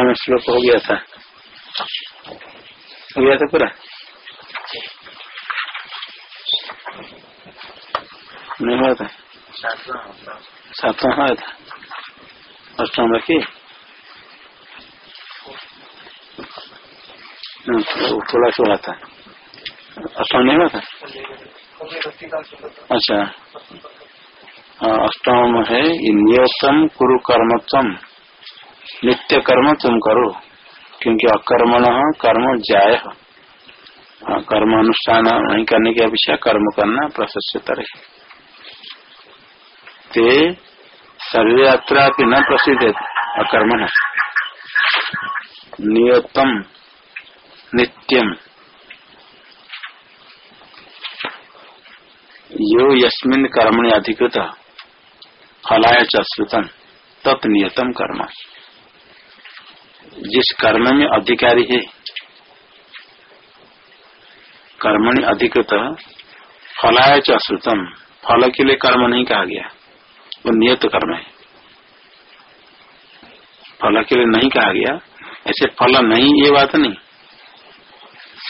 अष्टम श्लोक हो गया था। हो गया था पूरा? नहीं हुआ था? सातवा हुआ था। अष्टम रखी थोड़ा थोड़ा था। अष्टम नहीं हुआ था? अच्छा। अष्टम है नियतम कुरु कर्मत्म नित्य कर्म तुम करो, क्योंकि अकर्मण कर्म जाय कर्म अनुष्ठान नहीं करने की अपेक्षा कर्म करना प्रशस्तर है। ते शरीर यात्रा न प्रसिद्ध अकर्मण नियतम, नित्यम। यो यस्मिन कर्मणि अधिकृत, फलाय चुतम तत् नियतम कर्म। जिस कर्म में अधिकारी है, कर्मणि अधिकृत, फलाय चुतम फल के लिए कर्म नहीं कहा गया। वो नियत कर्म है। फल के लिए नहीं कहा गया। ऐसे फल नहीं, ये बात नहीं।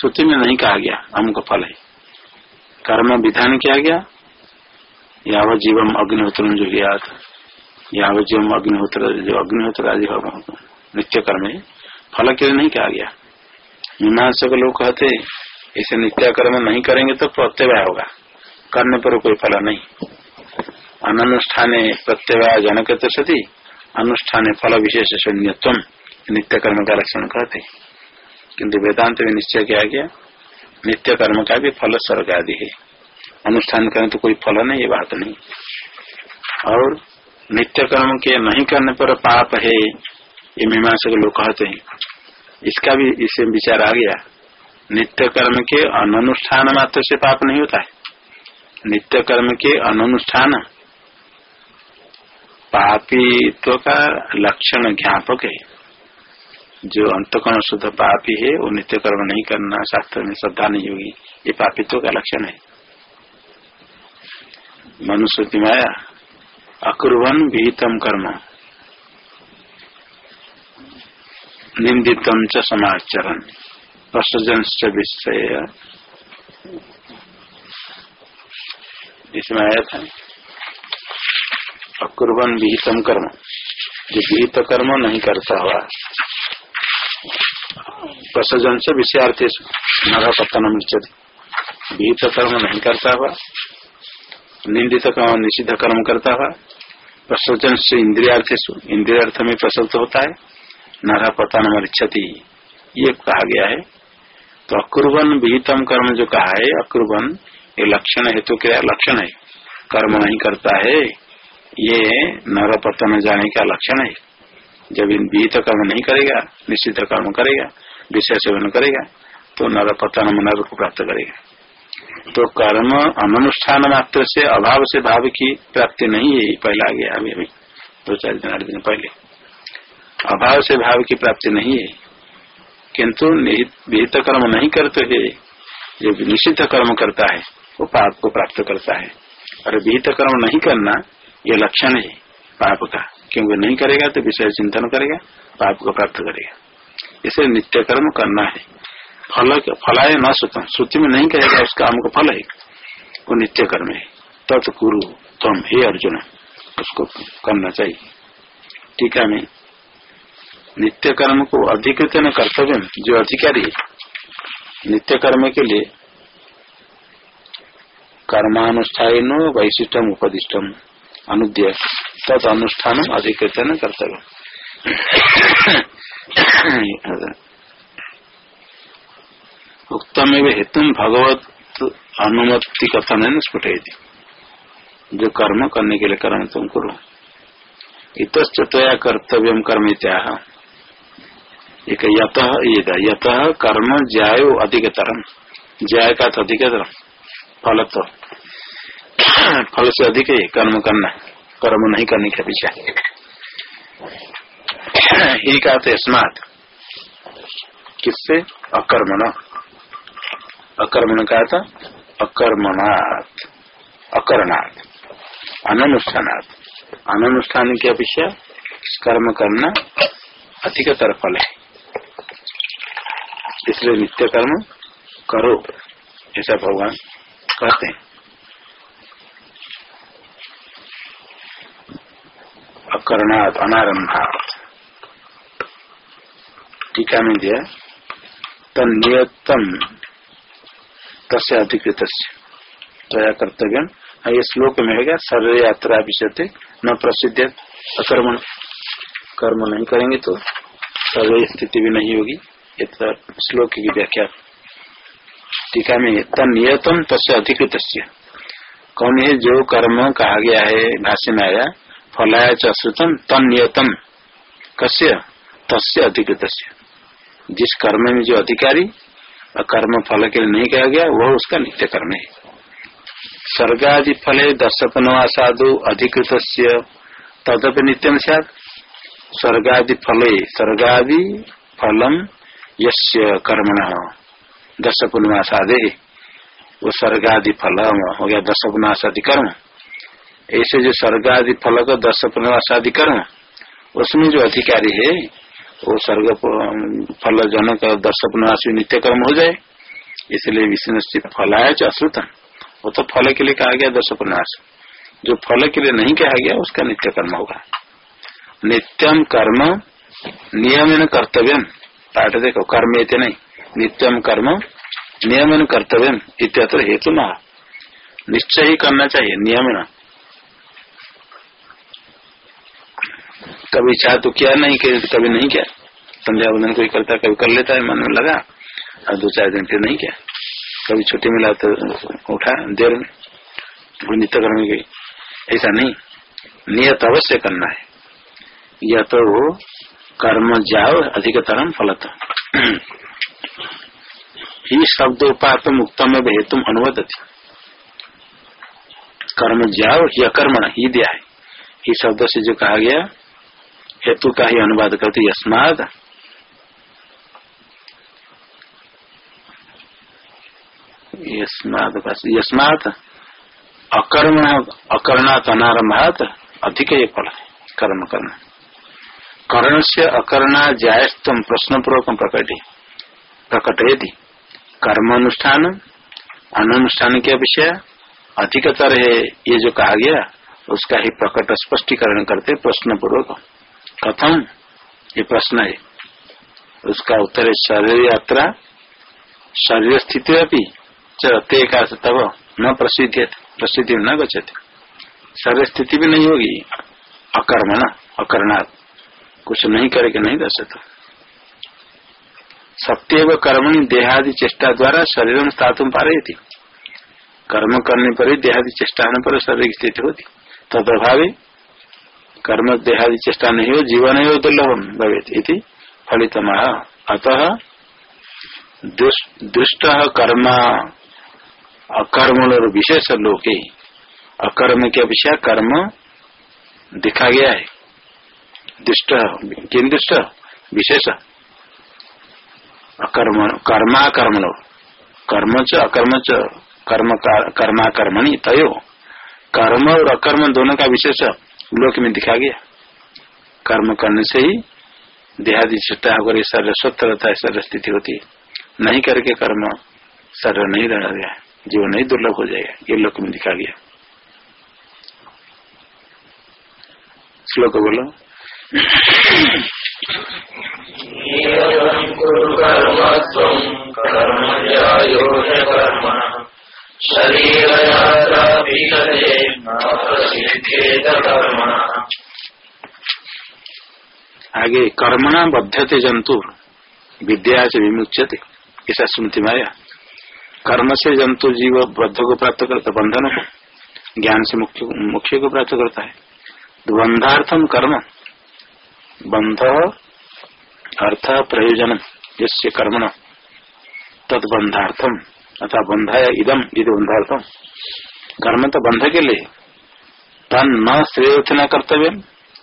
श्रुति में नहीं कहा गया हमको फल है। कर्म विधान किया गया। यावत जीवम अग्निहोत्र जो गया था यावत जीवम अग्निहोत्र जो अग्निहोत्र आदि नित्य कर्म है। फल के लिए नहीं कहा गया। मीमांसक लोग कहते ऐसे नित्य कर्म नहीं करेंगे तो प्रत्यवाय होगा। करने पर कोई फल नहीं। अनुष्ठान प्रत्यवाय जनक सती, अनुष्ठान फल विशेष शून्यत्व नित्य कर्म का लक्षण कहते किंतु वेदांत में निश्चय किया गया, नित्य कर्म का भी फल स्वर्ग आदि है। अनुष्ठान करें तो कोई फल नहीं, ये बात नहीं। और नित्य कर्म के नहीं करने पर पाप है ये मीमांसा के लोग कहते हैं। इसका भी इससे विचार आ गया। नित्य कर्म के अनुष्ठान मात्र से पाप नहीं होता है। नित्य कर्म के अनुष्ठान पापीत्व का लक्षण ज्ञापक है। जो अंतकरण शुद्ध पापी है, वो नित्य कर्म नहीं करना, शास्त्र में श्रद्धा नहीं होगी, ये पापित्व का लक्षण है। मनुष्य माया अकुर्वन विहितम कर्म। निंदितम च समाचरण प्रसजन विषय इसमें आया था अकुर्वन विहितम कर्म। जो विहित कर्म नहीं करता हुआ प्रसजन से विषयार्थ नर पतनम विहित कर्म नहीं करता हुआ, निंदित कर्म, निषिद्ध कर्म करता हुआ प्रसजन से इंद्रियार्थ इंद्रियार्थ में प्रसुप्त होता है। नर पतनम इच्छति ये कहा गया है। तो अकुर्बन विहितम कर्म जो कहा है, अकुर्बन, ये लक्षण हेतु तो क्या लक्षण है? कर्म नहीं करता है, ये नर पतन जाने का लक्षण है। जब इन विहित कर्म नहीं करेगा, निश्चित कर्म करेगा विषय सेवन करेगा तो नर पतन नर को प्राप्त करेगा। तो कर्म अनुष्ठान मात्र से अभाव से भाव की प्राप्ति नहीं है पहले आ गया अभी अभी, दो चार दिन, आठ दिन पहले। अभाव से भाव की प्राप्ति नहीं है। किंतु विहित कर्म नहीं करते हुए जो निश्चित कर्म करता है, वो पाप को प्राप्त करता है। और विहित कर्म नहीं करना, ये लक्षण है पाप का। क्योंकि नहीं करेगा तो विषय चिंतन करेगा, पाप को प्राप्त करेगा। इसे नित्य कर्म करना है। फल फलाए न सुतम श्रुति में नहीं कहेगा उसका हमको फल है। वो नित्य कर्म है। तत् कुरु तम, हे अर्जुन, उसको करना चाहिए। टीका में नित्य कर्म को अधिकृत न कर्तव्य, जो अधिकारी नित्य कर्म के लिए कर्मानुष्ठान वैशिष्टम उपदिष्टम, अनुद्य तद अनुष्ठान अधिकृत न कर्तव्य। उत्तम हेतु भगवत अनुमति कथन है स्फुट जो कर्म करने के लिए कर्म तुम करो। इतया कर्तव्य कर्म इत्याह एक यत यत कर्म ज्यायो अधिकतरम ज्याय का तो अधिकतरम फल तो। फल से अधिक है कर्म करना कर्म नहीं करने के पीछे ही का तो स्मार्ट। किससे? अकर्मण। अकर्मण का था अकर्मणात्। अकरणात्। अनुष्ठानात्। अनुष्ठान की अपेक्षा कर्म करना अधिकतर फल है। इसलिए नित्य कर्म करो, ऐसा भगवान कहते हैं। अकरणात अनारंभात टीका में दिया तनियतम तस्य अधिकृत तया कर्तव्य ये श्लोक में है शरीर यात्रा विषय न प्रसिद्ध अकर्मण, कर्म नहीं करेंगे तो शरीर स्थिति भी नहीं होगी। श्लोक की व्याख्या। टीका में तनियतम तस्य अधिकृत कौन है जो कर्म कहा गया है, भाष्य में आया, फलाया चुतम तनियतम कस्य? तस्य अधिकृत जिस कर्म में जो अधिकारी कर्म फल के लिए नहीं कहा गया, वह उसका नित्य कर्म है। स्वर्गादि फले दर्शपनवा साधु अधिकृत तदप नित्यम सद स्वर्गादि फले स्वर्गादि फलम यस्य कर्मण। दस पुनवासादे वो स्वर्गादि फल हो गया दस पुनवासादि कर्म ऐसे जो स्वर्गादि फल का दस पुनवासादि कर्म उसमें जो अधिकारी है, वो स्वर्ग फल जनक दर्श पुनवासी नित्य कर्म हो जाए। इसलिए विष्णु फलाया अश्रुतम। वो तो फल के लिए कहा गया दर्श पुनवास जो फल के लिए नहीं कहा गया, उसका नित्य कर्म होगा। नित्यम कर्म नियम कर्तव्य पाठ देखो, कर्म इतने नहीं नित्यम कर्म नियम कर्तव्य इत्यत्र हेतु न। निश्चय ही करना चाहिए नियम कभी चाह तो किया नहीं, कभी नहीं किया। संध्या बंधन कोई करता, कभी कर लेता है, मन में लगा, और दो चार दिन फिर नहीं किया। कभी छुट्टी मिला तो उठा, देर में नित्य कर्म गई ऐसा नहीं। नियत अवश्य करना है। यह तो वो कर्म जाओ अधिकतरम फलत। ही शब्द उपात मुक्त में हेतु अनुवदती। कर्म जाओ, या कर्म ही दिया है। ही शब्द से जो कहा गया, हेतु का ही अनुवाद करते, यस्माद। यस्मात अकर्म, अकर्णात अनारंभात अधिक ये फल है, कर्म करना कर्ण से अकर्णा जायस्तम प्रश्न पूर्वक प्रकटे प्रकटयति। कर्म अनुष्ठान अनुष्ठान के विषय, अधिकतर है ये जो कहा गया, उसका ही प्रकट स्पष्टीकरण करते प्रश्न पूर्वक कथम ये प्रश्न है। उसका उत्तर है शरीर यात्रा, शरीर स्थिति अभी चते का तब न प्रसिद्ध प्रसिद्धि न गच्छते। शरीर स्थिति भी नहीं होगी। अकर्म न अकर्णात्। कुछ नहीं करेगा, नहीं दर्श सकता। सत्य व कर्मणि देहादि चेष्टा द्वारा शरीर में स्थातु पा रही थी कर्म करने पर ही देहादि चेष्टा होने पर शरीर की स्थिति होती। तद अभावी कर्म देहादि चेष्टा नहीं हो जीवन ही दुर्लभ भवे फलित अतः दुष्ट कर्म अकर्म विशेष लोके। अकर्म के अपेक्षा कर्म दिखा गया है। दृष्ट किन दृष्ट? विशेष। अकर्म कर्मा कर्म कर्म च अकर्म च कर्म कर्मा तय। कर्म और अकर्म दोनों का विशेष लोक में दिखा गया। कर्म करने से ही देहादि छिट्टा होकर शरीर स्वस्थ रहता है, शरीर स्थिति होती नहीं करके कर्म शरीर नहीं रह गया, जीवन नहीं दुर्लभ हो जाएगा, ये लोक में दिखा गया। श्लोक बोलो। आगे कर्मणा बद्धते जंतु विद्या से विमुचते ऐसा स्मृति में आया कर्म से जंतु जीव बद्ध को प्राप्त करता, बंधन को, ज्ञान से मुख्य को प्राप्त करता है। बंधार्थम कर्म। बंध अर्थ प्रयोजन, यस्य कर्मण। तदबंधार्थम अथा बंधाय इदम इध बंधार्थम कर्म तो बंध के लिए। तन न श्रेय कर्तव्य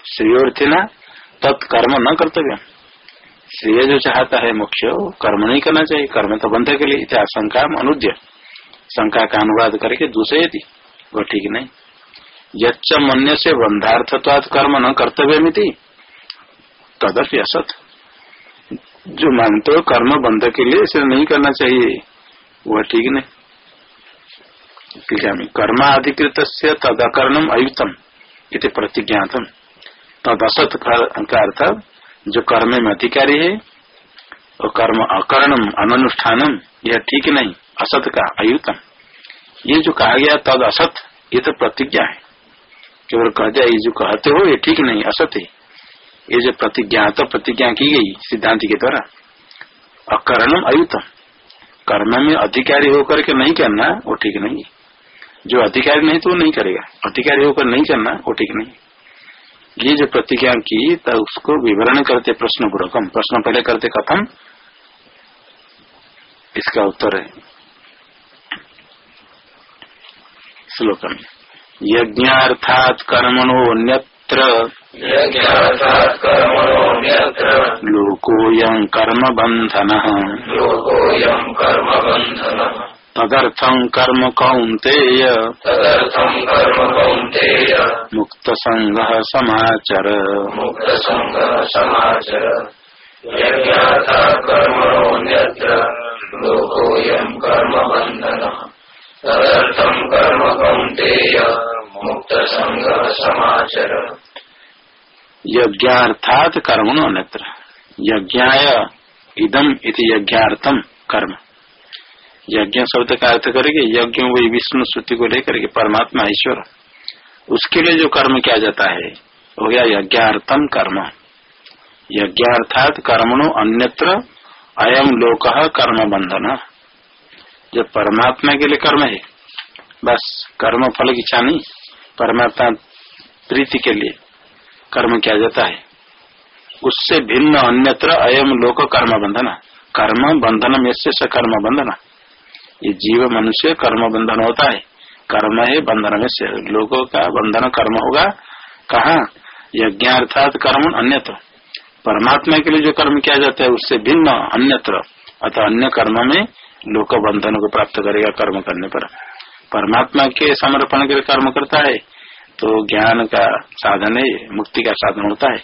श्रेयोर्थिना तत्कर्म न कर्तव्य श्रेय जो चाहता है मुख्य कर्म नहीं करना चाहिए। कर्म तो बंध के लिए। इतिहास शंका अनुद्य शंका का अनुवाद करके दूसरे थी वो ठीक नहीं। यच्च मन से बंधार्थत्वाद कर्म न कर्तव्य मिति तदर्थ असत। जो मानते हो कर्म बंध के लिए इसे नहीं करना चाहिए, वह ठीक नहीं। ठीक है कर्माधिकृत तद अकरणम अयुतम इति प्रतिज्ञातम। तद असत का अर्थ, जो कर्म में अधिकारी है, और कर्म अकर्णम अनुष्ठानम यह ठीक नहीं, असत का, अयुतम। ये जो कहा गया तद असत ये तो प्रतिज्ञा है। केवल कह दिया, ये जो कहते हो, ये ठीक नहीं, असत है। ये जो प्रतिज्ञा तो प्रतिज्ञा की गई सिद्धांत के द्वारा। अकरणम अयुतम। कर्म में अधिकारी होकर के नहीं करना, वो ठीक नहीं जो अधिकारी नहीं तो वो नहीं करेगा। अधिकारी होकर नहीं करना, वो ठीक नहीं ये जो प्रतिज्ञा की तो उसको विवरण करते प्रश्न पूर्वकम प्रश्न पहले करते कथम। इसका उत्तर है। श्लोक में यज्ञार्थात कर्मणोन्यत्र लोकोऽयं कर्म बंधन तदर्थं कर्म कौन्तेय। कर्म कौन्तेय। मुक्तसङ्गः समाचर। मुक्तसङ्गः समाचर। लोकोऽयं कर्म बन्धनः तदर्थं कर्म कौन्तेय मुक्तसङ्गः समाचर यज्ञार्थात कर्मणो अन्यत्र यज्ञाय इदम इति यज्ञार्थम कर्म। यज्ञ शब्द का अर्थ करेंगे, यज्ञ वही विष्णु श्रुति को लेकर के परमात्मा ईश्वर। उसके लिए जो कर्म किया जाता है, हो गया यज्ञार्थम कर्म। यज्ञार्थात कर्मणो अन्यत्र अयम लोक कर्म बंधन जो परमात्मा के लिए कर्म है, बस कर्म फल की नहीं परमात्मा प्रीति के लिए। कर्म किया जाता है। उससे भिन्न अन्यत्र अयम लोक कर्म बंधन। कर्म बंधन में से कर्म बंधन। ये जीव मनुष्य कर्म बंधन होता है। कर्म है बंधन में से लोगों का बंधन कर्म होगा। कहा यज्ञ अर्थात कर्म अन्यत्र। परमात्मा के लिए जो कर्म किया जाता है, उससे भिन्न अन्यत्र। अतः अन्य कर्म में लोक बंधन को प्राप्त करेगा कर्म करने पर। परमात्मा के समर्पण के लिए कर्म करता है। तो ज्ञान का साधन है, मुक्ति का साधन होता है,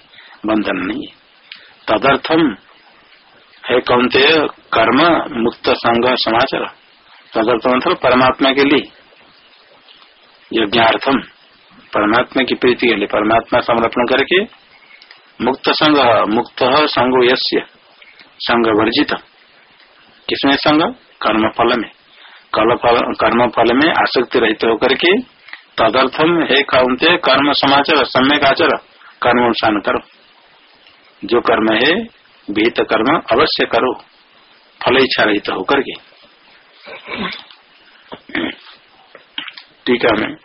बंधन नहीं तदर्थम है कौनते, कर्म मुक्त संग समाचार। तदर्थ मतलब परमात्मा के लिए। यज्ञार्थम, परमात्मा की प्रीति के लिए, परमात्मा समर्पण करके मुक्त संग मुक्त संग यश्य संग वर्जित। किसमें संग? कर्म फल में। कर्म फल में आसक्ति रहित होकर के तदर्थम हे कौनते कर्म समाचार, सम्यक आचर। कर्म अनुसार करो जो कर्म है, विहित कर्म अवश्य करो। फल इच्छा रहित होकर के। टीका में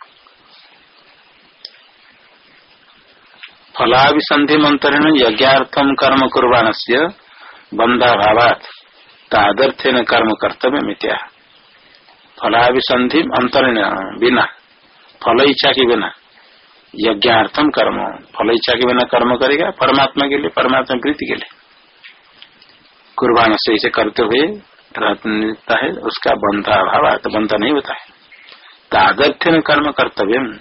फलाभिसंधि मंत्रेण यज्ञार्थम कर्म कुर्बान से बंधाभावात कर्म कर्तव्य मित्या फलाभिसंधि अंतरण बिना फल इच्छा के बिना। यज्ञार्थम कर्म। फल इच्छा के बिना कर्म करेगा, परमात्मा के लिए, परमात्मा प्रीति के लिए। कुर्बान से इसे करते हुए रहता है, उसका बंधा अभाव तो बंधा नहीं होता है। तादर्थ्य कर्म कर्तव्य।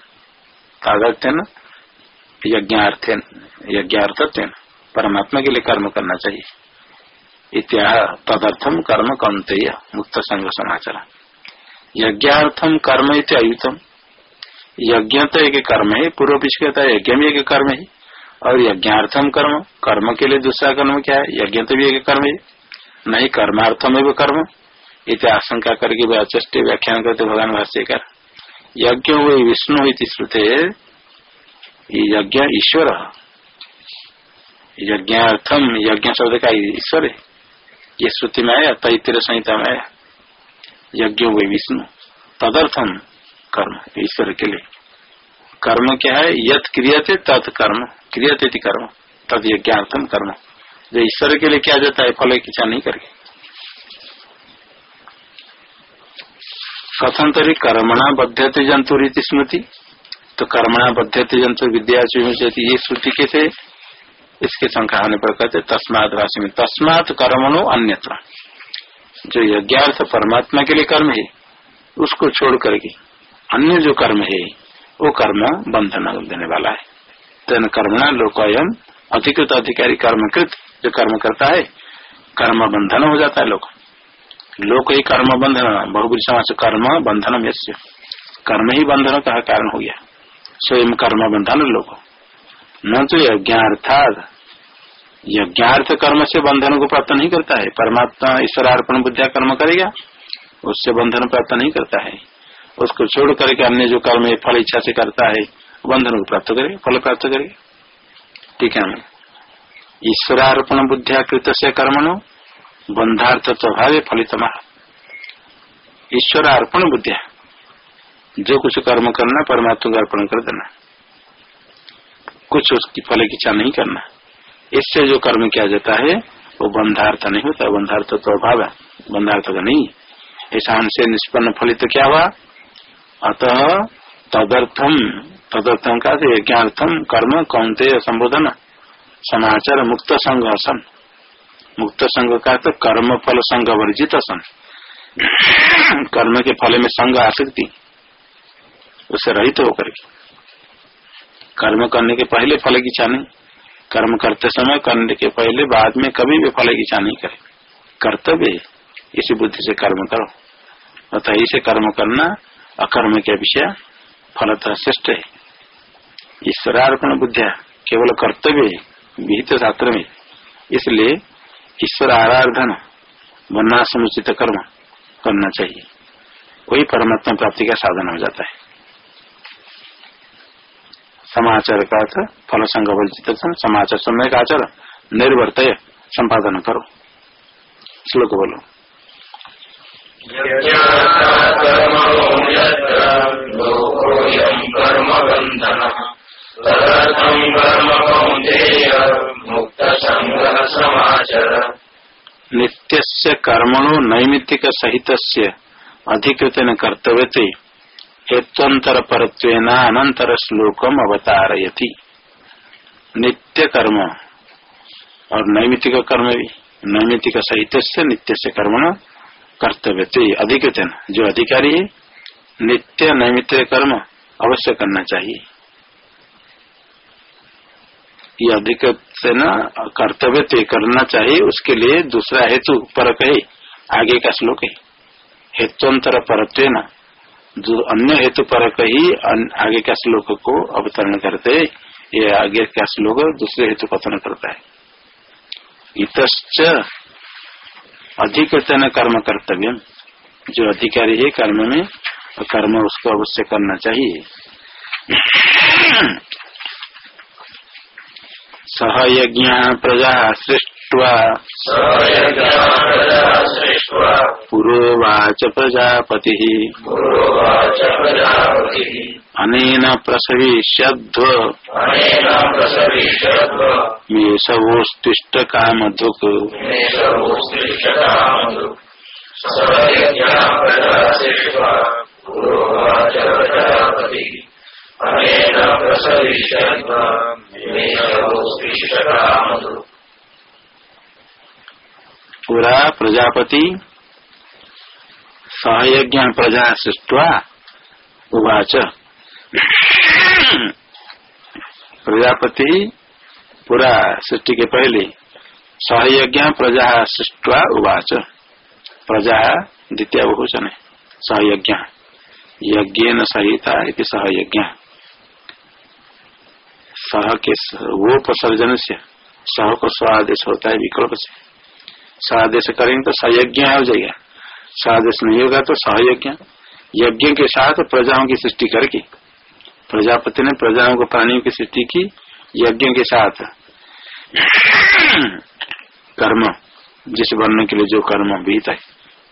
तादर्थ्य यज्ञार्थ्य यज्ञार्थत्व परमात्मा के लिए कर्म करना चाहिए। इत्या तदर्थम कर्म कौनते मुक्त संघ समाचार। यज्ञार्थम कर्म इत यज्ञ तो एक कर्म है पूर्व पीछ कहता है यज्ञ भी एक कर्म है। और यज्ञार्थम कर्म कर्म के लिए दूसरा कर्म क्या है? यज्ञ तो भी एक कर्म है। नहीं, कर्मार्थम है वो कर्म। इत आशंका करके वे अचष्ट व्याख्यान करते भगवान भाष्यकर। यज्ञ वही विष्णु श्रुते। यज्ञ ईश्वर। यज्ञार्थम, यज्ञ शब्द का ईश्वर है। ये श्रुति में आया तैतर संहिता में आया। यज्ञ वही विष्णु। तदर्थम कर्म, ईश्वर के लिए। कर्म क्या है? यद क्रियते तत् कर्म। क्रियते कर्म। तद यज्ञार्थम कर्म। जो ईश्वर के लिए किया जाता है, फल की इच्छा नहीं करके। कथन तरी कर्मणा बध्यते जंतु रीति स्मृति। तो कर्मणा बध्यते जंतु विद्या ये श्रुति थे इसके संख्या होने पर कहते तस्मात राशि में। तस्मात कर्मणो अन्यत्र। जो यज्ञार्थ परमात्मा के लिए कर्म है, उसको छोड़ करके अन्य जो कर्म है, वो कर्म बंधन देने वाला है। तेन कर्मणा लोकयम अधिकृत अधिकारी कर्मकृत जो कर्म करता है, कर्म बंधन हो जाता है लोग लोक ही कर्म बंधन बहुबरी समाज कर्म बंधन में कर्म ही बंधन का कारण हो गया। स्वयं कर्म बंधन लोग न तो यज्ञार्थात यज्ञार्थ कर्म से बंधन को प्राप्त नहीं करता है। परमात्मा ईश्वरार्पण बुद्धिया कर्म करेगा, उससे बंधन प्राप्त नहीं करता है। उसको छोड़ करके अन्य जो कर्म है, फल इच्छा से करता है बंधन को प्राप्त करे फल प्राप्त करे ठीक है ईश्वरार्पण बुद्धिया कृत से कर्मणो बंधार्थ तो स्वभाव फलितमा। ईश्वर अर्पण बुद्धिया। जो कुछ कर्म करना, परमात्मा को अर्पण कर देना। कुछ उसकी फल की इच्छा नहीं करना। इससे जो कर्म किया जाता है, वो बंधार्थ नहीं होता बंधार्थ तो अभाव बंधार्थ का नहीं। ऐसा हमसे निष्पन्न फलित क्या हुआ? अतः तदर्थम तदर्थम का यज्ञार्थम कर्म कौनते संबोधन, समाचार, मुक्त संघर्षण मुक्त संघ का तो कर्म फल संघ वर्जित सन कर्म के फल में संघ आसक्ति, उसे रहित होकर के। कर्म करने के पहले फल की इच्छा नहीं। कर्म करते समय करने के पहले बाद में कभी भी फल की इच्छा नहीं करे। कर्तव्य इसी बुद्धि से कर्म करो। अतः इसे कर्म करना अकर्म के विषय, फलतः श्रेष्ठ है। ईश्वरार्पण बुद्धिया, केवल कर्तव्य विहित शास्त्र में। इसलिए ईश्वर आराधन बनना समुचित कर्म करना चाहिए। वही परमात्मा प्राप्ति का साधन हो जाता है। समाचार का अर्थ फल संघ वर्जित समाचार समय का आचार निर्वर्त संपादन करो। श्लोक बोलो। कर्म बंधन तदर्थम कर्म कौंतेय मुक्त संग्रह नित्य कर्मणो नैमित्तिक सहित अधिकृत कर्तव्य हेत्वंतर परत्वेन अनंतर श्लोकम अवतारयति नित्य कर्म और नैमित्तिक कर्म भी नैमित्तिक सहित नित्य से कर्म कर्तव्य अधिकृत जो अधिकारी है नित्य नैमित्तिक कर्म अवश्य करना चाहिए। ये अधिक से न कर्तव्य तय करना चाहिए, उसके लिए दूसरा हेतु पर कहे आगे का श्लोक है। हेतुअंतर न जो अन्य हेतु पर ही आगे का श्लोक को अवतरण करते, ये आगे का श्लोक दूसरे हेतु कथन करता है। इत अधिकृत कर्म कर्तव्य जो अधिकारी है कर्म में कर्म उसको अवश्य करना चाहिए। सहयज्ञ प्रजा सृष्ट्वा। पुरोवाच प्रजापति। अनेन प्रसविष्यध्व। मेषवोस्तिष्ठ कामधुक् पूरा प्रजापति, सहयज्ञ प्रजा सृष्टवा उवाच। प्रजापति, पूरा सृष्टि के पहले, सहयज्ञ प्रजा सृष्टवा उवाच। प्रजा द्वितीय बहुवचन है, सहयज्ञ। यज्ञ न सहिता सहयज्ञ सह के वो प्रसर्जन से सह को स्वादेश होता है विकल्प से स्वादेश करेंगे तो सहयज्ञ हो जाएगा। स्वादेश नहीं होगा तो सहयज्ञ यज्ञ। के साथ प्रजाओं की सृष्टि करके। प्रजापति ने प्रजाओं को प्राणियों की सृष्टि की यज्ञ के साथ। कर्म, जिस बनने के लिए जो कर्म बीत है,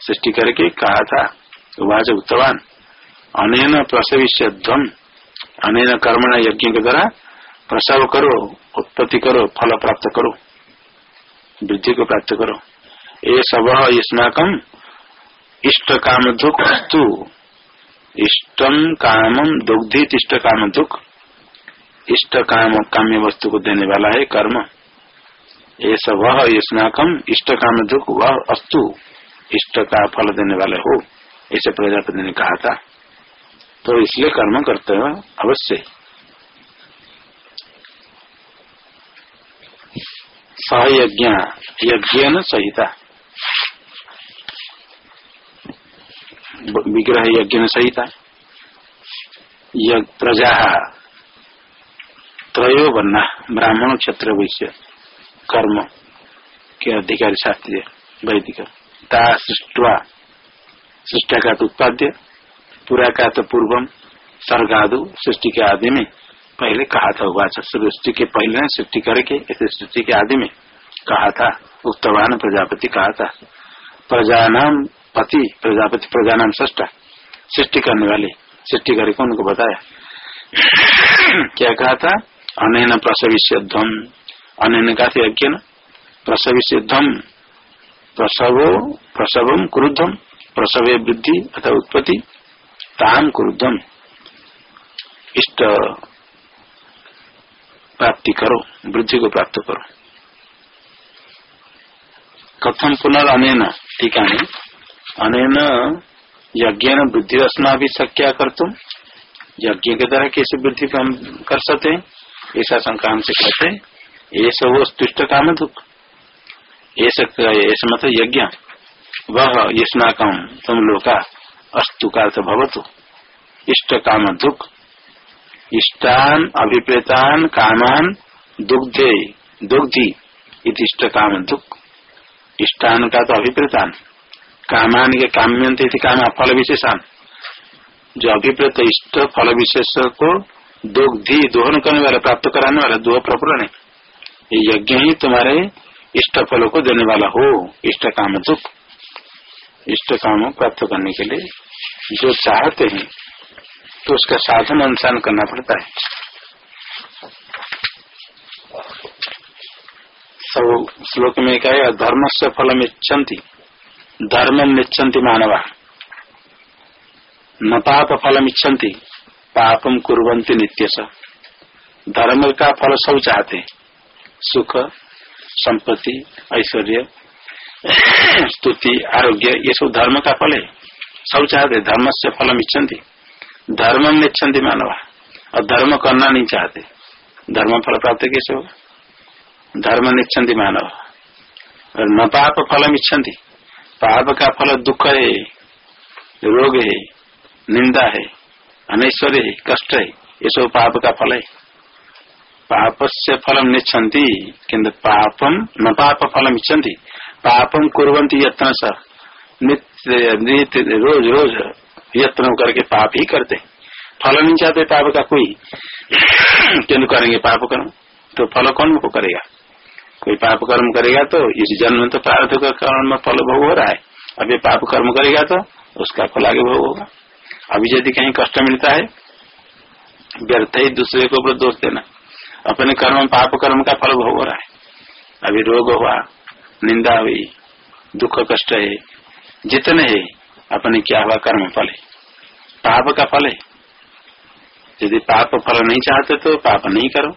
सृष्टि करके कहा था, वाच उत्तवान अनेन प्रसविष्य ध्वम अनेन कर्मण यज्ञ के द्वारा प्रसव करो, उत्पत्ति करो, फल प्राप्त करो वृद्धि को प्राप्त करो। ये सब युष्माकम इष्ट काम दुख अस्तु इष्टम कामम दुग्धित इष्ट काम दुख इष्ट काम काम्य वस्तु को देने वाला है कर्म। ये सब युष्माकम इष्ट काम दुख वह अस्तु। इष्ट का फल देने वाले हो ऐसे प्रजापति ने कहा था। तो इसलिए कर्म करते हैं अवश्य। सहयज्ञ यज्ञ न सहिता। विग्रह यज्ञ न सहिता प्रजा, त्रयो बनना ब्राह्मण क्षेत्र वैश्य। कर्म के अधिकारी शास्त्रीय, वैदिक। ता सृष्टवा सृष्टा का उत्पाद्य। पूरा का तो पूर्वम सर्गादु सृष्टि के आदि में पहले कहा था वाच सृष्टि के पहले सृष्टि करके ऐसे सृष्टि के आदि में कहा था उक्तवान प्रजापति कहा था प्रजानाम पति, प्रजापति प्रजानाम सृष्टा, सृष्टि करने वाले, सृष्टि करे करके उनको बताया? क्या कहा था अनैन प्रसविष्य ध्वम अनैन का थे यज्ञ न प्रसविष्य ध्वम प्रसवो प्रसवम क्रुद्धम प्रसवे वृद्धि अथवा उत्पत्ति ताम क्रुद्धम। इष्ट प्राप्ति करो, वृद्धि को प्राप्त करो। कथम पुनर्न टीका में अनेन यज्ञ वृद्धि रचना भी शक्या कर तुम यज्ञ के द्वारा कैसे वृद्धि हम कर सकते हैं? ऐसा शंका हमसे कहते हैं। ये सब वो तुष्ट काम दुख। ऐसा मतलब यज्ञ। वह यशनाकम तुम लोग का अस्तु का अर्थ भवतु। इष्ट काम दुख इष्टान अभिप्रेतान कामान दुग्धे, दुग्धि इष्ट काम दुख इष्टान का तो अभिप्रेतान, कामान के काम्यंत काम फल विशेषान जो अभिप्रेत इष्ट फल विशेष को दुग्धि, दोहन करने वाला, प्राप्त कराने वाला, दो प्रपूर्ण है ये यज्ञ ही तुम्हारे इष्ट फलों को देने वाला हो। इष्ट काम दुख इष्ट काम प्राप्त करने के लिए जो चाहते हैं तो उसका साधन अनुसार करना पड़ता है। सब श्लोक में कहा धर्म से फल इच्छन्ति धर्म निच्छन्ति मानवा। न पाप फलम इच्छन्ति पापम कुरंती नित्य धर्म का फल सब चाहते सुख, संपत्ति, ऐश्वर्य, स्तुति, आरोग्य, ये सब धर्म का फल है। सब चाहते धर्म से फलम इच्छन्ति। धर्म निच्छन्ति मानवा। और धर्म करना नहीं चाहते। धर्म फल प्राप्त कैसे होगा? धर्म निच्छन्ति मानव। और न पाप फलम इच्छन्ति। पाप का फल दुख है, रोग है, निंदा है, अनैश्वर्य है, कष्ट है, ये सब पाप का फल है। पाप से फलम निच्छन्ति, किन्तु पापम न पाप फलम इच्छन्ति। पापम कुरंती यत्न स। नित्य रोज रोज यत्न करके पाप ही करते। फल नहीं चाहते पाप का कोई। किन्तु करेंगे पाप कर्म तो फल कौन को करेगा? कोई पाप कर्म करेगा तो इस जन्म में तो प्रार्थ का कर्म फल भोग हो रहा है। अभी पाप कर्म करेगा तो उसका फल आगे भोग होगा। अभी यदि कहीं कष्ट मिलता है, व्यर्थ ही दूसरे को दोष देना। अपने कर्म पाप कर्म का फल भोग हो रहा है। अभी रोग हुआ, निंदा हुई, दुख कष्ट है जितने है अपने क्या हुआ कर्म फल है। पाप का फल है। यदि पाप फल नहीं चाहते तो पाप नहीं करो।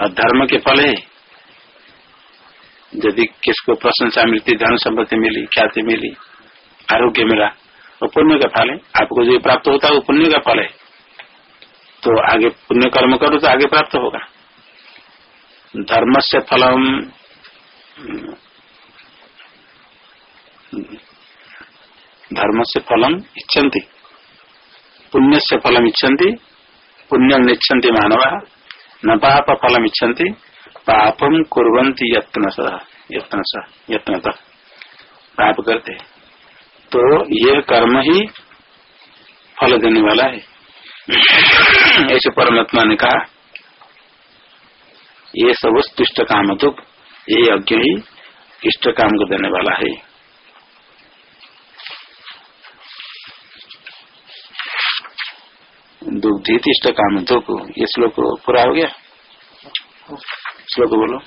और धर्म के फल है। यदि किसको प्रशंसा मिलती, धन संपत्ति मिली, ख्याति मिली, आरोग्य मिला, वो पुण्य का फल है। आपको जो प्राप्त होता है, वो पुण्य का फल है। तो आगे पुण्य कर्म करो तो आगे प्राप्त होगा। धर्म से फलम धर्म से फलम इच्छन्ति। पुण्य से फलम इच्छन्ति। पुण्यम निच्छन्ति मानवा। न पाप फलम इच्छन्ति। पापम कुरंती यत्न यत्न पाप करते। तो यह कर्म ही फल देने वाला है। ऐसे परमात्मा ने कहा, ये सब तुष्ट काम दुख ये यज्ञ ही इष्ट काम को देने वाला है। इष्ट काम दुख ये श्लोक पूरा हो गया? श्लोक बोलो।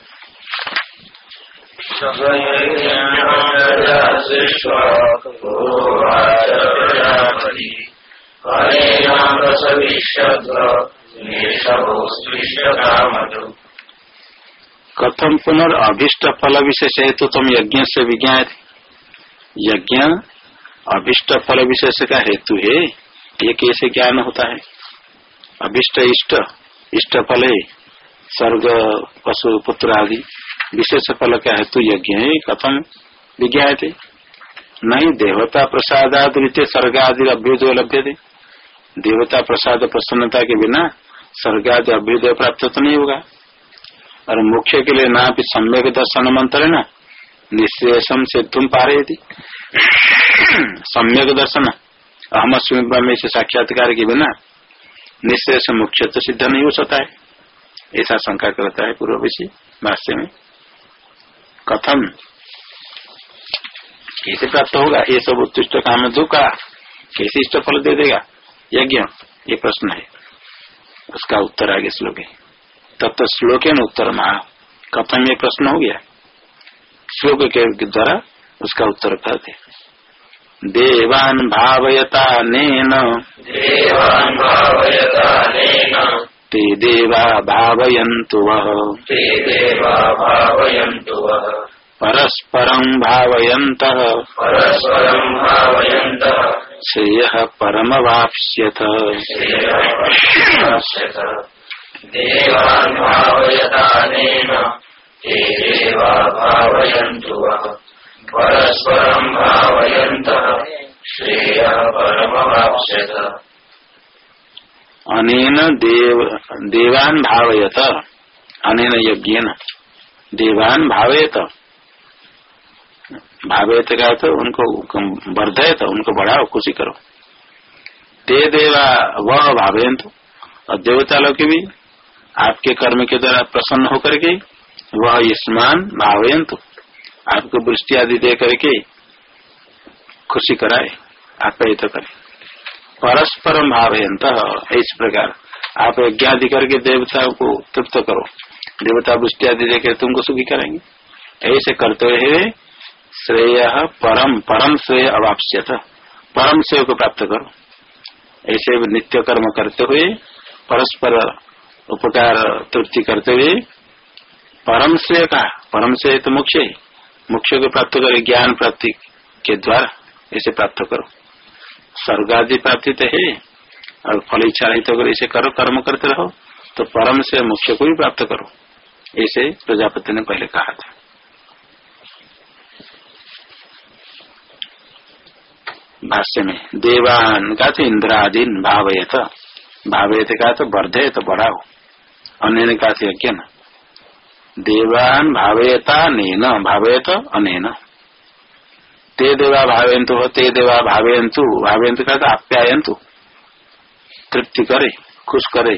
कथम पुनर्अभिष्ट फल विशेष है तो तुम यज्ञ से विज्ञान यज्ञ अभिष्ट फल विशेष का हेतु है ये कैसे ज्ञान होता है? अभिष्ट इष्ट इष्ट फल, स्वर्ग पशु पुत्र आदि। विशेष फल का हेतु यज्ञ है, कथम विज्ञा थे नहीं, देवता प्रसादाद रीते स्वर्ग आदि अभ्युदय लभ्य थे देवता प्रसाद प्रसन्नता के बिना स्वर्ग आदि अभ्युदय प्राप्त तो नहीं होगा। और मुख्य के लिए ना भी सम्यक दर्शन मंत्र है ना निश्चयम से तुम पा रहे थी सम्यक दर्शन। अहम में से साक्षात्कार के बिना निश्चय से मुख्य तो सिद्ध नहीं हो सकता है। ऐसा शंका करता है पूर्व विषय भाष्य में। कथम। कैसे प्राप्त होगा? ये सब उत्कृष्ट काम दुखा कैसे इष्ट फल दे देगा? यज्ञ। ये प्रश्न है। उसका उत्तर आगे श्लोक है। तब तो श्लोक है। न उत्तर महा कथम ये प्रश्न हो गया। श्लोक के द्वारा उसका उत्तर करते देवान भावयता नेन। देवान् भावयता नेन। ते देवा भावयन्तु वः। ते देवा भावयन्तु वः। परस्परं भावयन्तः। परस्परम् भावयन्तः। श्रेयः परमवाप्स्यथ। देवान् भावयता नेन। ते देवा भावयन्तु वः। परस्परम् भावयन्तः श्रेयः अनेन देव, देवान भावयत। अनेन यज्ञेन देवान भावयत। भावयत का तो उनको वर्धयत, उनको बढ़ाओ, खुशी करो। ते देवा, वह भावयंत और देवता लोग भी आपके कर्म के द्वारा प्रसन्न होकर के वह युष्मान भावयंत आपको वृष्टि आदि दे करके खुशी कराए, आप्यायित करे। परस्परम भावयंत इस प्रकार। आप यज्ञ आदि करके देवता को तृप्त करो। देवता वृष्टि आदि देकर तुमको सुखी करेंगे ऐसे करते हुए श्रेय परम परम श्रेय अवाप्स्यत। परम श्रेय को प्राप्त करो। ऐसे नित्य कर्म करते हुए, परस्पर उपकार तृप्ति करते हुए, परम श्रेय का, परम श्रेय तो मुख्य है मुख्य को प्राप्त करे, ज्ञान प्राप्ति के द्वारा इसे प्राप्त करो। स्वर्ग आदि प्राप्ति तो है, और फल इच्छा रहित अगर ऐसे करो, कर्म करते रहो तो परम से मुख्य को भी प्राप्त करो। ऐसे प्रजापति ने पहले कहा था। भाष्य में, देवान का तो इंद्रादीन भावयत। भावयत का तो वर्धे तो बढ़ाओ। अन्य का तो यज्ञ न। देवान भावयता नैन भावयत अनेन। ते देवा भावयंतु ते देवा भावयंतु भावयंतु का तो आप्यायंतु। तृप्ति करे, खुश करे।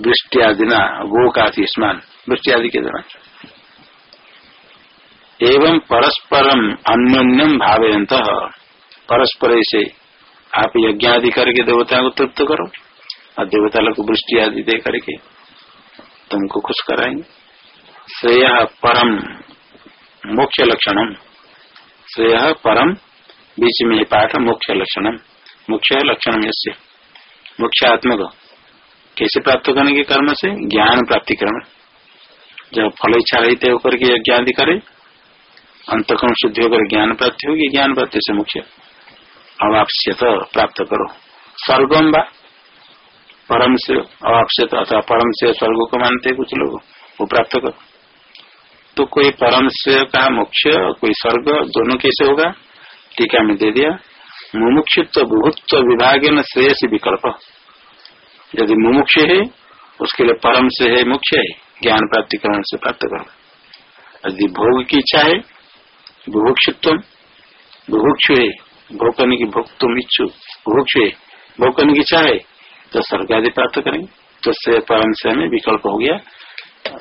वृष्टि आदि ना गो का स्मान वृष्टि आदि के द्वारा एवं परस्परम अन्योन्यम भावयंत परस्पर से आप यज्ञ आदि करके देवता को तृप्त करो, और देवता लोग वृष्टि आदि दे करके तुमको खुश कराएँगे। श्रेय परम, मुख्य लक्षणम। श्रेय परम, बीच में पाठ मुख्य लक्षणम। मुख्य लक्षण यसे मुख्य आत्मक कैसे प्राप्त करने के कर्म से? ज्ञान प्राप्ति कर्म। जब फल इच्छा रहित होकर के यज्ञ आदि करे अंतकर्म शुद्धि होकर ज्ञान प्राप्ति होगी, ज्ञान प्राप्ति से मुख्य। अवाप्स्यत, प्राप्त करो। स्वर्गम बा परम से अवाप्स्यत अथवा परम से स्वर्ग को मानते कुछ लोग, वो प्राप्त करो। तो कोई परम से का मुख्य कोई स्वर्ग, दोनों कैसे होगा? टीका में दे दिया। मुमुक्षुत्व बुभुत्व विभाग न श्रेयस विकल्प। यदि मुमुक्ष है, उसके लिए परम से है मुख्य है, ज्ञान प्राप्ति करण से प्राप्त करो। यदि भोग की इच्छा है बुभुक्षुत्व बुभुक्षु है, भोग करने की भोग तुम इच्छु बुभुक्षु है, भोग करने की इच्छा है तो स्वर्ग आदि प्राप्त करेंगे। तो से परम से हमें विकल्प हो गया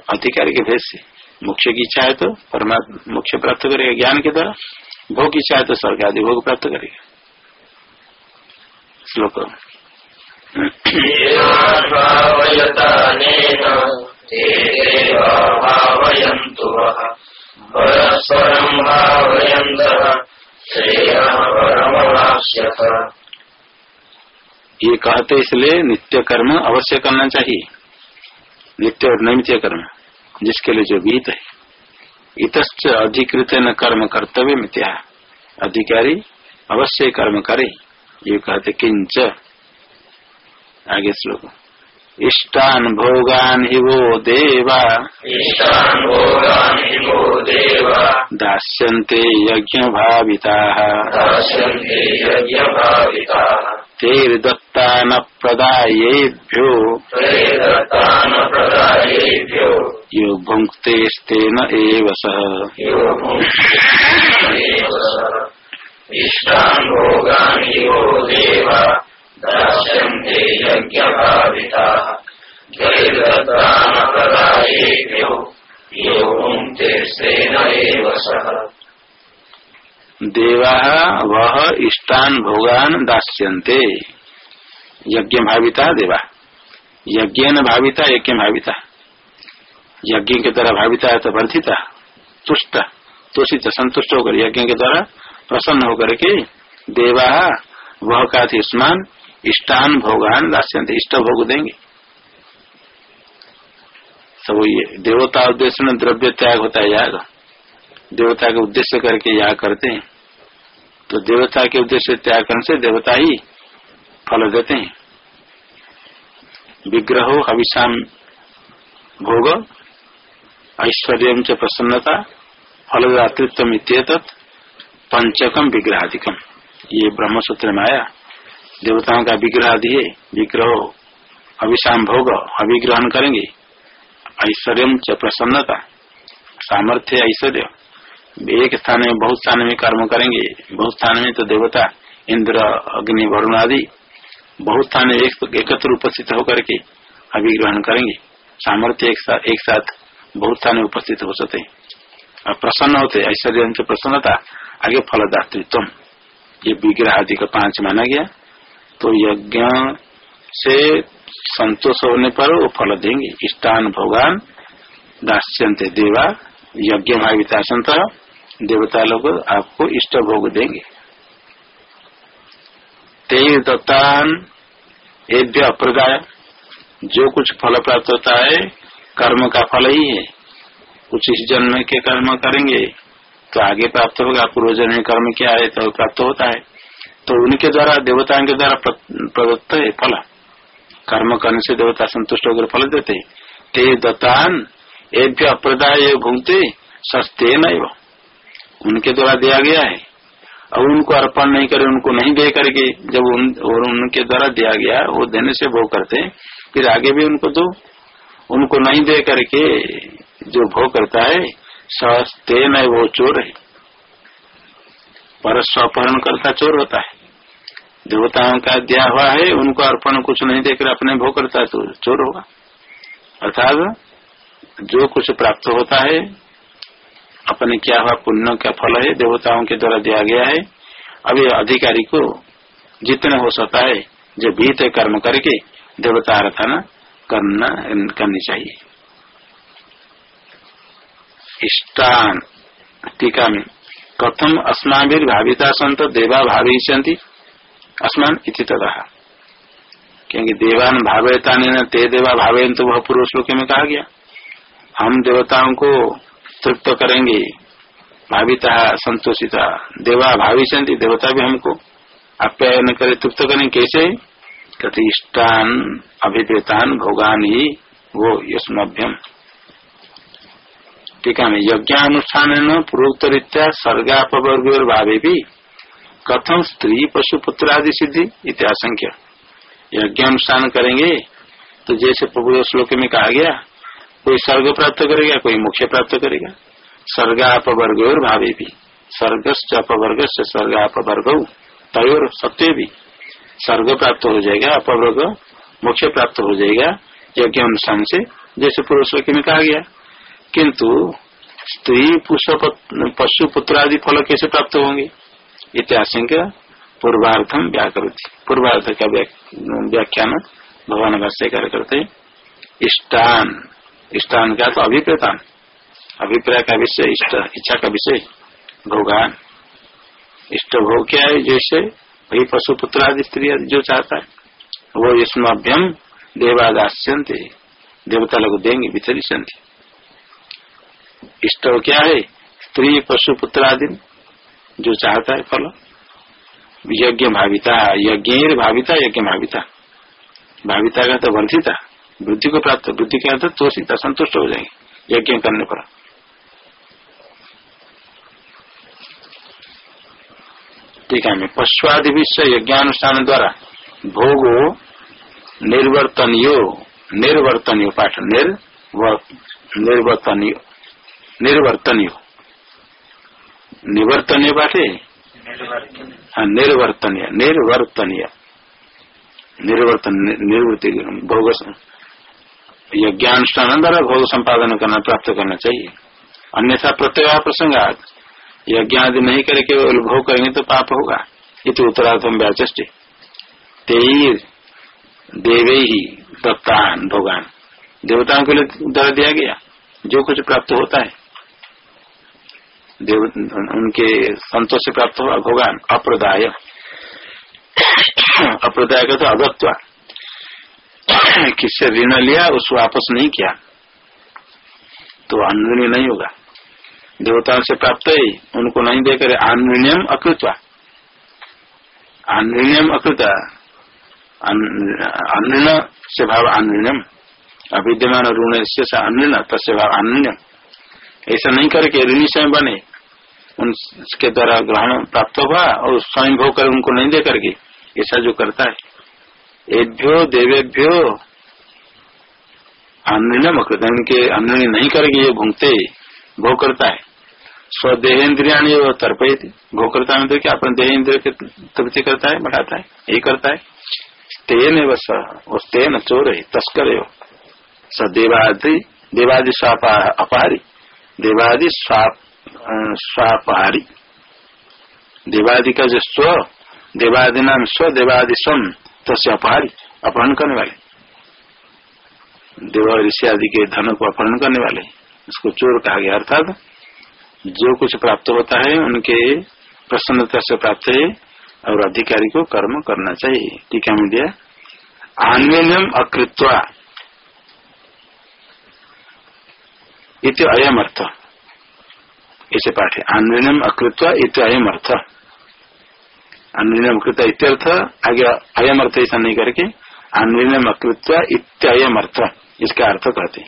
अधिकारी के भेद से। मुख्य की इच्छा है तो परमात्मा मुख्य प्राप्त करेगा ज्ञान के द्वारा। भोग की इच्छा है तो स्वर्ग आदि भोग प्राप्त करेगा। श्लोक। परमवाप्स्यथ ये कहते इसलिए नित्य कर्म अवश्य करना चाहिए। नित्य और नैमित्य कर्म जिसके लिए जो बीत है। इत अधिकृत न कर्म कर्तव्य मित्या अधिकारी अवश्य कर्म करे। ये कहते किंच आगे श्लोक। इष्टान भोगान हि वो देवा। ईशान भोगान हि वो देवा। दास्यन्ते यज्ञ भाविता दास्यन्ते प्रदायेभ्यो प्रेदत्तान प्रदायेभ्यो यो भुङ्क्तेस्तेन एव सः। यो भुङ्क्तेव इष्टान् भोगान् वो देवा दास्यन्ते यज्ञभाविताः। प्रेदत्तान यो भुङ्क्ते एव सः। देवा वह इष्टान भोगान दास्यन्ते। यज्ञ भाविता देवा। यज्ञ न भाविता, यज्ञ भाविता। यज्ञ के द्वारा भाविता है तो वर्धिता तुष्ट तोषित संतुष्ट होकर यज्ञ के द्वारा प्रसन्न होकर के देवा वह का स्मान इष्टान भोगान दास्यन्ते, इष्ट भोग देंगे। सब ये देवता उद्देश्य में द्रव्य त्याग होता है याग। देवता के उद्देश्य करके याग करते हैं। तो देवता के उद्देश्य त्याग करने से देवता ही फल देते हैं। विग्रह अभिशाम भोग, ऐश्वर्य च प्रसन्नता फलदातृत्व इत्येत पंचकम विग्रहाधिकम ये ब्रह्म सूत्र में आया देवताओं का विग्रह आदि है विग्रह अभिशाम भोग अभिग्रहण करेंगे। ऐश्वर्य च प्रसन्नता, सामर्थ्य ऐश्वर्य। एक स्थान में बहुत स्थान में कर्म करेंगे, बहुत स्थान में तो देवता, इंद्र, अग्नि, वरुण आदि बहुत स्थान एक, एकत्र उपस्थित होकर के अभिग्रहण करेंगे। सामर्थ्य एक साथ एक साथ बहुत स्थान उपस्थित हो सकते हैं। प्रसन्न होते ऐश्वर्य से प्रसन्नता आगे फलदातृत्व ये विग्रह आदि का पाँच माना गया। तो यज्ञ से संतोष होने पर वो फल देंगे। इष्टान भोगान दास्यंत देवा। यज्ञ भाविता संत देवता लोग आपको इष्ट भोग देंगे। ते दत्तान एभ्य अप्रदाय। जो कुछ फल प्राप्त होता है, कर्म का फल ही है। कुछ इस जन्म के कर्म करेंगे तो आगे प्राप्त होगा। पूर्व जन्म कर्म क्या है तो प्राप्त होता है। तो उनके द्वारा, देवताओं के द्वारा प्रदत्त है फल। कर्म करने से देवता संतुष्ट होकर फल देते ते दत्तान एभ्य अप्रदाय भूंगते सस्ते नहीं उनके द्वारा दिया गया है। और उनको अर्पण नहीं करे, उनको नहीं दे करके जब उन, और उनके द्वारा दिया गया, वो देने से भोग करते हैं। फिर आगे भी उनको दो। उनको नहीं दे करके जो भोग करता है, सस्ते न वो चोर है। परस्व अपहरण करता चोर होता है। देवताओं का दिया हुआ है, उनको अर्पण कुछ नहीं देकर अपने भोग करता है तो चोर होगा। अर्थात जो कुछ प्राप्त होता है अपने क्या हुआ, पुण्य का फल है, देवताओं के द्वारा दिया गया है। अभी अधिकारी को जितने हो सकता है, जो भीत कर्म करके देवता आराधना करना, करनी चाहिए। इष्टान, टीका में कथम अस्माभिर भाविता संत, देवा भावी अस्मान इति तदा। क्योंकि देवान भावयता ने, ते देवा भावे तो वह पूर्व श्लोक में कहा गया। हम देवताओं को तृप्त करेंगे। भाविता संतोषिता। देवा भावी देवता भी हमको। आप्यायन करे, तृप्त करेंगे कैसे? कहते इष्टान अभिप्रेतान भोगान ही वो यस्मभ्यम। टीका में यज्ञानुष्ठान पूर्वोक्त रीत्या सर्गापवर्ग भावे भी कथम स्त्री पशु पुत्र आदि सिद्धि इत्याशंक्य। यज्ञानुष्ठान करेंगे तो जैसे प्रभु श्लोक में कहा गया कोई स्वर्ग प्राप्त करेगा, कोई मोक्ष प्राप्त करेगा। स्वर्ग अपवर्ग और भावे भी। स्वर्गश्च अपवर्ग से स्वर्ग अपवर्ग, तयोर सत्य भी। स्वर्ग प्राप्त हो जाएगा, अपवर्ग मोक्ष प्राप्त हो जाएगा, यज्ञ अनुष्ठान से, जैसे पुरुष में कहा गया। किंतु स्त्री पशु, पुत्र आदि फल कैसे प्राप्त होंगे? इत्याशंक पूर्वार्थम व्याकृति पूर्वार्थ का व्याख्यान भगवान भाष्यकार करते इष्टान। इष्टान का तो अभिप्रेतान। अभिप्राय का विषय, इष्ट, इच्छा का विषय, भोगान। इष्ट भोग क्या है? जैसे वही पशु पुत्र आदि, स्त्री जो चाहता है, वो इसमें अभ्यम देवादास्यंत देवता लोग देंगे संति इष्ट क्या है? स्त्री, पशु पुत्र आदि जो चाहता है फल। यज्ञ भाविता यज्ञ भाविता यज्ञ भाविता। भाविता का तो वर्धिता। बुद्धि को प्राप्त, बुद्धि के अर्थ तो सीता संतुष्ट हो जाएँगे। यज्ञ करने पर। ठीक है पशुआदि विश्व यज्ञानुष्ठान द्वारा भोगो निर्वर्तनियो निर्वर्तनियो पाठ निर्वर्तनियो निर्वर्तनियो। निवर्तनीय पाठ? है हाँ निर्वर्तनीय निर्वर्तनीय। निर्वर्तन, निर्वृत्ति भोग यज्ञानुष्ठान द्वारा भोग संपादन करना, प्राप्त करना चाहिए। अन्यथा प्रत्यय प्रसंग यज्ञ आदि नहीं करे, केवल भोग करेंगे तो पाप होगा। इत उत्तराधम व्याचे तेईर देवे ही दत्तान भोगान। देवताओं के लिए उदाहरण दिया गया। जो कुछ प्राप्त होता है, देव, उनके संतोष से प्राप्त हुआ भोगान। अप्रदाय। अप्रदाय का तो अगत्वा। किससे ऋण लिया, उसको वापस नहीं किया। तो अनुण्य नहीं होगा। देवताओं से प्राप्त है, उनको नहीं देकर अनुण्यम अकृत्वा। अनुण्यम अकृता अन्य से भाव अनुण्यम अविद्यमान ऋण से अन्य तस्य भाव अनुण्यम ऐसा नहीं करके ऋणी स्वयं बने। उनके द्वारा ग्रहण प्राप्त हुआ और स्वयं भोग कर उनको नहीं दे करके। ऐसा जो करता है। एभ्यो, देवेभ्यो अन्य उनके अन्य नहीं करेंगे ये भूंगते भोग करता है। स्वदेहेन्द्रिया तर्पय भोग करता है तो क्या अपने देहेन्द्रिय की तृप्ति करता है, बढ़ाता है, ये करता है। तेन बस उस तेन चोर है, तस्कर स देवादि स्वाप, अपहारी। देवादि स्वापहारी। देवादि का जो स्व, देवादि नाम स्व, देवादि स्वम तो अपहारी, अपहरण करने वाले। देव ऋषि आदि के धन को अपहरण करने वाले। इसको चोर कहा गया, अर्थात जो कुछ प्राप्त होता है, उनके प्रसन्नता से प्राप्त है, और अधिकारी को कर्म करना चाहिए। टीका में दिया आन्वेन्यम अकृत्वा। इत अयम अर्थ इसे पाठ है। अन्विनम अकृत्व इत अयम अर्थ अन्विनम कृत इत्यर्थ आगे अयम अर्थ ऐसा नहीं करके अन्विनम अकृत्व इत्ययम अर्थ इसका अर्थ कहते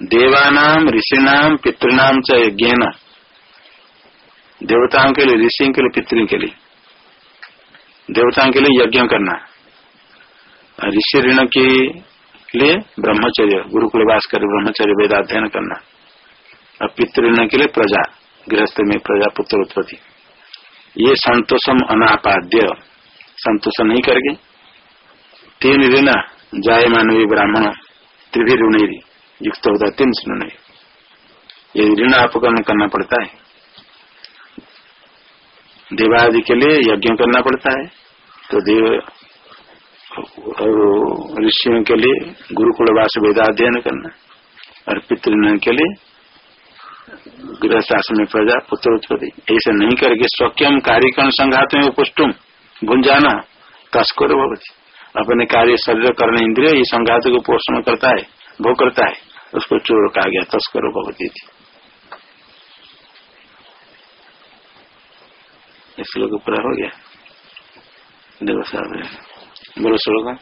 देवानाम ऋषिनाम पितृनाम च यज्ञ देवताओं के लिए ऋषि के लिए पितृ के लिए देवताओं के लिए यज्ञ करना ऋषि ऋण के लिए ब्रह्मचर्य गुरुकुल वास कर ब्रह्मचर्य वेदाध्ययन करना और पितृण के लिए प्रजा गृहस्थ में प्रजा पुत्र उत्पत्ति ये संतोषम अनापाद्य। संतोष नहीं करके तीन ऋण जाय मानवी ब्राह्मण, त्रिभी ऋण युक्त होता तीन ऋण ये ऋण अपकरण करना पड़ता है। देवादि के लिए यज्ञ करना पड़ता है। तो देव, और ऋषियों के लिए गुरुकुल वास वेदाध्ययन करना और पितृण के लिए गृह शासन में प्रजा, पुत्र, उत्पत्ति। ऐसे नहीं करके स्वयं कार्यक्रम संघात में पुष्टुम गुंजाना, तस्कर भवती। अपने कार्य शरीर करने इंद्रिय, ये संघात को पोषण करता है, भोग करता है, उसको चोर कहा गया, तस्कर भवती थी इस पूरा हो गया? देव साहब, बोलो श्लोक।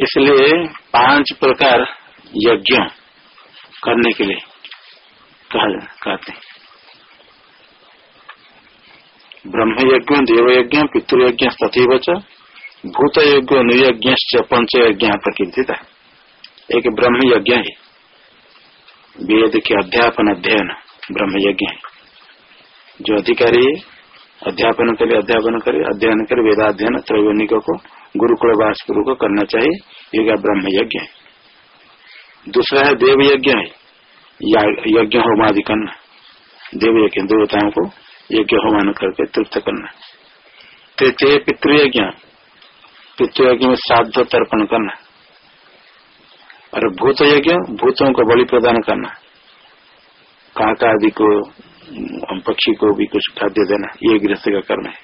इसलिए पाँच प्रकार यज्ञ करने के लिए कहा कहते हैं। ब्रह्म यज्ञ देव यज्ञ पितृयज्ञ तथैव भूत यज्ञ नियज्ञ पंच यज्ञ प्रकीर्तिता। एक ब्रह्म यज्ञ है। वेद के अध्यापन अध्ययन ब्रह्म यज्ञ है। जो अधिकारी अध्यापन करे अध्यापन करे, अध्ययन करे, वेदाध्ययन त्रैवनिक को, गुरुकुल वास गुरु को करना चाहिए, ये ब्रह्म यज्ञ है? दूसरा है देव यज्ञ है यज्ञ होमादि करना। देव यज्ञ देवताओं को यज्ञ होमान करके तृप्त करना। तृतीय पितृयज्ञ। पितृयज्ञ में श्राद्ध तर्पण करना। और भूत यज्ञ भूतों को बलि प्रदान करना। काका आदि को पक्षी को भी कुछ खाद्य देना, ये गृहस्थ का कर्म है।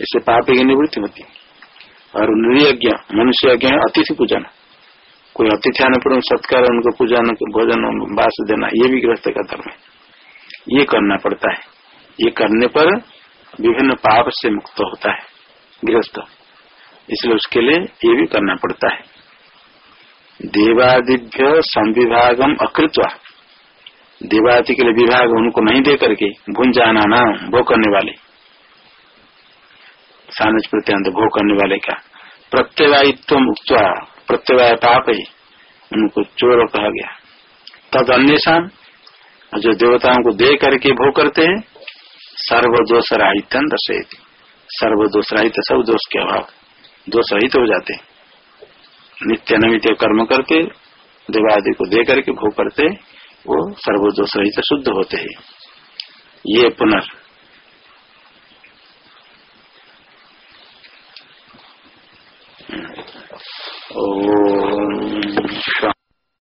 इससे पाप की निवृत्ति होती। और निर्यज्ञ मनुष्य यज्ञ है अतिथि पूजन। कोई अतिथि आने पर सत्कार, उनको पूजन, भोजन वास देना, ये भी गृहस्थ का धर्म है। ये करना पड़ता है। ये करने पर विभिन्न पाप से मुक्त होता है, गृहस्थ। इसलिए उसके लिए ये भी करना पड़ता है। देवादिभ्य संविभागम अकृत्वा। देवादि के लिए विभाग उनको नहीं दे करके भुंजाना ना भो करने वाले। सानस प्रत्यांत भो करने वाले का। प्रत्यवायित्व मुक्त प्रत्यवाय पाप है उनको चोर कहा गया। तद अन्य जो देवताओं को दे करके भोग करते हैं सर्वदोष राहित दर्शयती। सर्वदोष राहित सब दोष के अभाव। दोष रहित हो जाते। नित्य नमित्य कर्म करके, देवादि को दे करके, भोग करते, वो सर्वदोष रहित शुद्ध होते हैं। ये पुनर्। ओ